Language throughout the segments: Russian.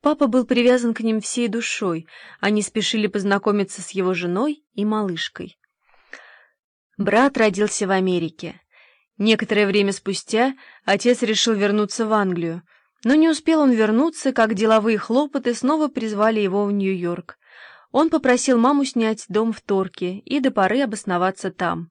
Папа был привязан к ним всей душой, они спешили познакомиться с его женой и малышкой. Брат родился в Америке. Некоторое время спустя отец решил вернуться в Англию, но не успел он вернуться, как деловые хлопоты снова призвали его в Нью-Йорк. Он попросил маму снять дом в Торке и до поры обосноваться там.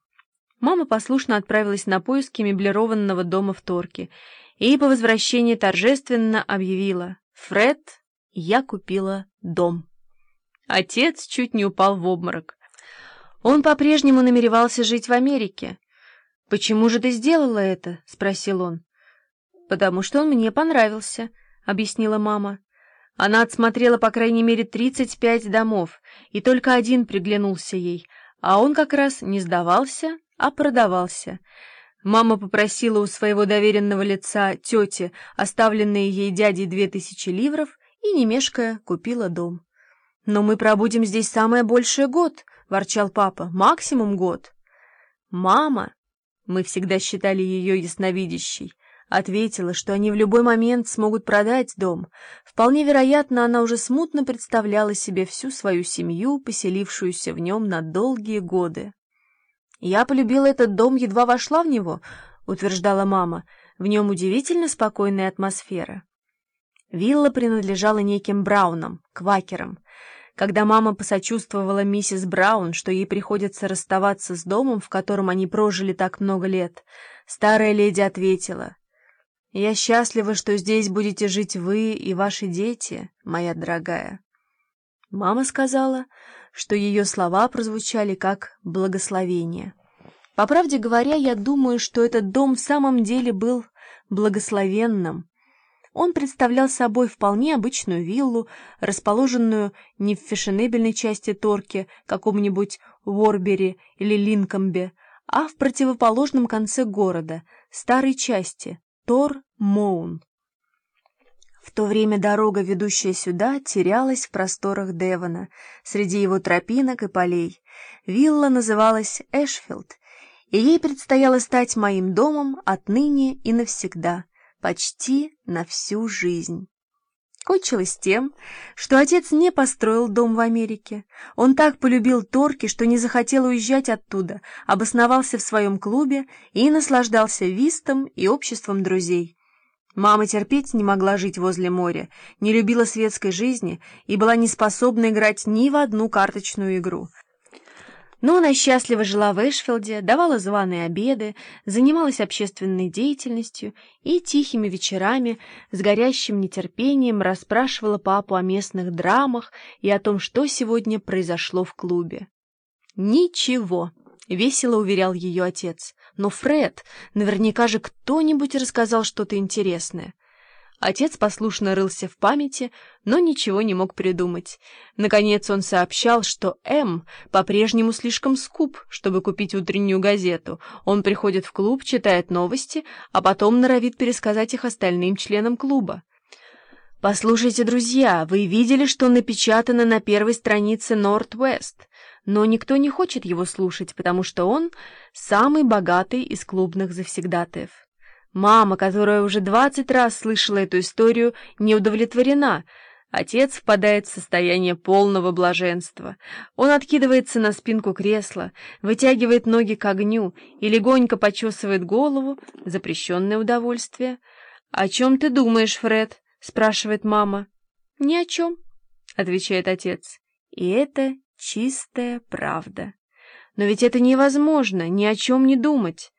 Мама послушно отправилась на поиски меблированного дома в Торке и по возвращении торжественно объявила «Фред, я купила дом». Отец чуть не упал в обморок. Он по-прежнему намеревался жить в Америке. «Почему же ты сделала это?» — спросил он. «Потому что он мне понравился», — объяснила мама. Она отсмотрела по крайней мере 35 домов, и только один приглянулся ей, а он как раз не сдавался, а продавался. Мама попросила у своего доверенного лица тети, оставленные ей дядей две тысячи ливров, и, не мешкая, купила дом. «Но мы пробудем здесь самое большее год», — ворчал папа, — «максимум год». «Мама», — мы всегда считали ее ясновидящей, — Ответила, что они в любой момент смогут продать дом. Вполне вероятно, она уже смутно представляла себе всю свою семью, поселившуюся в нем на долгие годы. «Я полюбила этот дом, едва вошла в него», — утверждала мама. «В нем удивительно спокойная атмосфера». Вилла принадлежала неким Браунам, квакерам. Когда мама посочувствовала миссис Браун, что ей приходится расставаться с домом, в котором они прожили так много лет, старая леди ответила — я счастлива, что здесь будете жить вы и ваши дети, моя дорогая. Мама сказала, что ее слова прозвучали как благословение. По правде говоря, я думаю, что этот дом в самом деле был благословенным. Он представлял собой вполне обычную виллу, расположенную не в фешенебельной части Торки, каком-нибудь Ворбери или Линкомбе, а в противоположном конце города, старой части, Тор Моун. В то время дорога, ведущая сюда, терялась в просторах Девона, среди его тропинок и полей. Вилла называлась Эшфилд, и ей предстояло стать моим домом отныне и навсегда, почти на всю жизнь. Кончилось тем, что отец не построил дом в Америке. Он так полюбил Торки, что не захотел уезжать оттуда, обосновался в своем клубе и наслаждался вистом и обществом друзей. Мама терпеть не могла жить возле моря, не любила светской жизни и была не способна играть ни в одну карточную игру — но она счастливо жила в Эшфилде, давала званые обеды, занималась общественной деятельностью и тихими вечерами с горящим нетерпением расспрашивала папу о местных драмах и о том, что сегодня произошло в клубе. «Ничего», — весело уверял ее отец. «Но, Фред, наверняка же кто-нибудь рассказал что-то интересное». Отец послушно рылся в памяти, но ничего не мог придумать. Наконец он сообщал, что М по-прежнему слишком скуп, чтобы купить утреннюю газету. Он приходит в клуб, читает новости, а потом норовит пересказать их остальным членам клуба. «Послушайте, друзья, вы видели, что напечатано на первой странице Норт-Вест?» Но никто не хочет его слушать, потому что он самый богатый из клубных завсегдатаев. Мама, которая уже двадцать раз слышала эту историю, не удовлетворена. Отец впадает в состояние полного блаженства. Он откидывается на спинку кресла, вытягивает ноги к огню и легонько почесывает голову, запрещенное удовольствие. «О чем ты думаешь, Фред?» — спрашивает мама. «Ни о чем», — отвечает отец. И это чистая правда. Но ведь это невозможно, ни о чем не думать.